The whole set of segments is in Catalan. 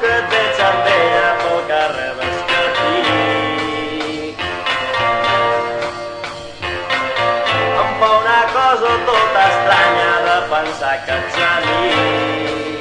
que et veig amb ella pel carrer d'escatí. Em fa una cosa tota estranya de pensar que ets a mi.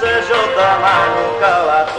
seja o danado calado.